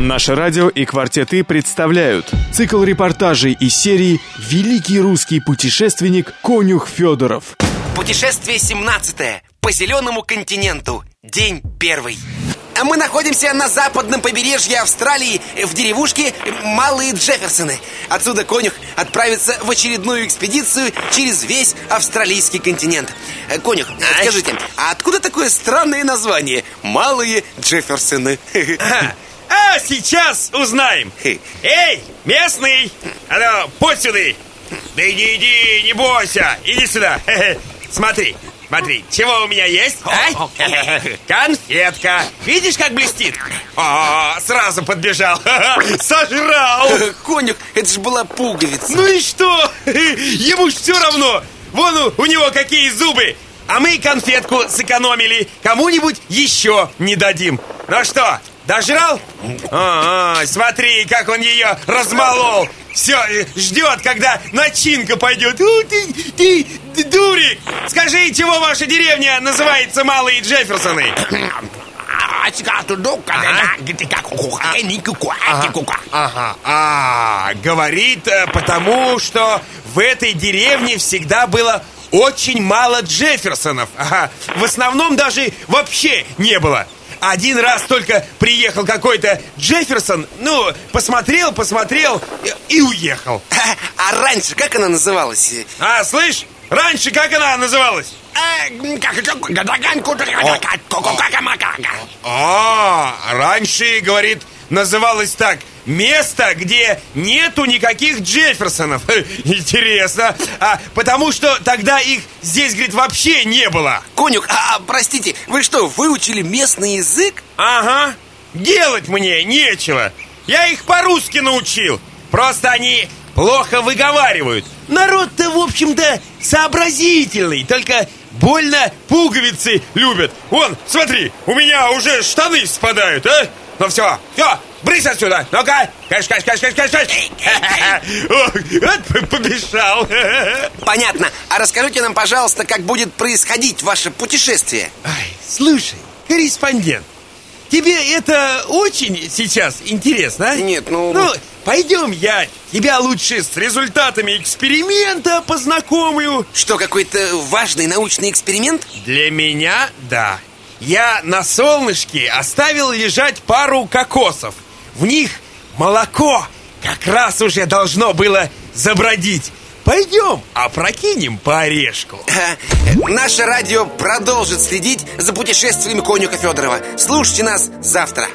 Наше радио и «Квартеты» представляют цикл репортажей из серии «Великий русский путешественник Конюх Федоров». Путешествие 17 по зеленому континенту. День первый. Мы находимся на западном побережье Австралии в деревушке Малые Джефферсоны. Отсюда конюх отправится в очередную экспедицию через весь австралийский континент. Э, конюх, а? скажите, а откуда такое странное название Малые Джефферсоны? А сейчас узнаем. Эй, местный, а ну, подь сюда. Да иди, иди, не бойся, иди сюда. Смотри, смотри, чего у меня есть? А? Конфетка. Видишь, как блестит? О, сразу подбежал. Сожрал. Конюх, это же была пуговица. Ну и что? Ему ж все равно. Вон у, у него какие зубы. А мы конфетку сэкономили. Кому-нибудь еще не дадим. Ну что, Дожрал? А, а, смотри, как он ее размолол Все, ждет, когда начинка пойдет У, ты, ты, ты дурик Скажи, чего ваша деревня называется Малые Джефферсоны? Ага, а, говорит, э, потому что в этой деревне всегда было очень мало Джефферсонов. Ага. В основном даже вообще не было. Один раз только приехал какой-то Джефферсон, ну, посмотрел, посмотрел и уехал. А, а раньше как она называлась? А, слышь, раньше как она называлась? А, раньше, говорит, называлась так. Место, где нету никаких Джефферсонов Интересно. А, Потому что тогда их здесь, говорит, вообще не было. Конюк, а, а простите, вы что, выучили местный язык? Ага, делать мне нечего. Я их по-русски научил. Просто они плохо выговаривают. Народ-то, в общем-то, сообразительный Только больно пуговицы любят. Вон, смотри, у меня уже штаны спадают, а? Ну все, все, брысь отсюда! Ну-ка! Каш, каш, каш, каш, каш! Вот побежал! Понятно. А расскажите нам, пожалуйста, как будет происходить ваше путешествие. Ай, слушай, корреспондент, тебе это очень сейчас интересно, а? Нет, ну... Ну, пойдем я тебя лучше с результатами эксперимента познакомлю. Что, какой-то важный научный эксперимент? Для меня, да. Я на солнышке оставил лежать пару кокосов. В них молоко как раз уже должно было забродить. Пойдем, опрокинем по орешку. Наше радио продолжит следить за путешествиями конюка Федорова. Слушайте нас завтра.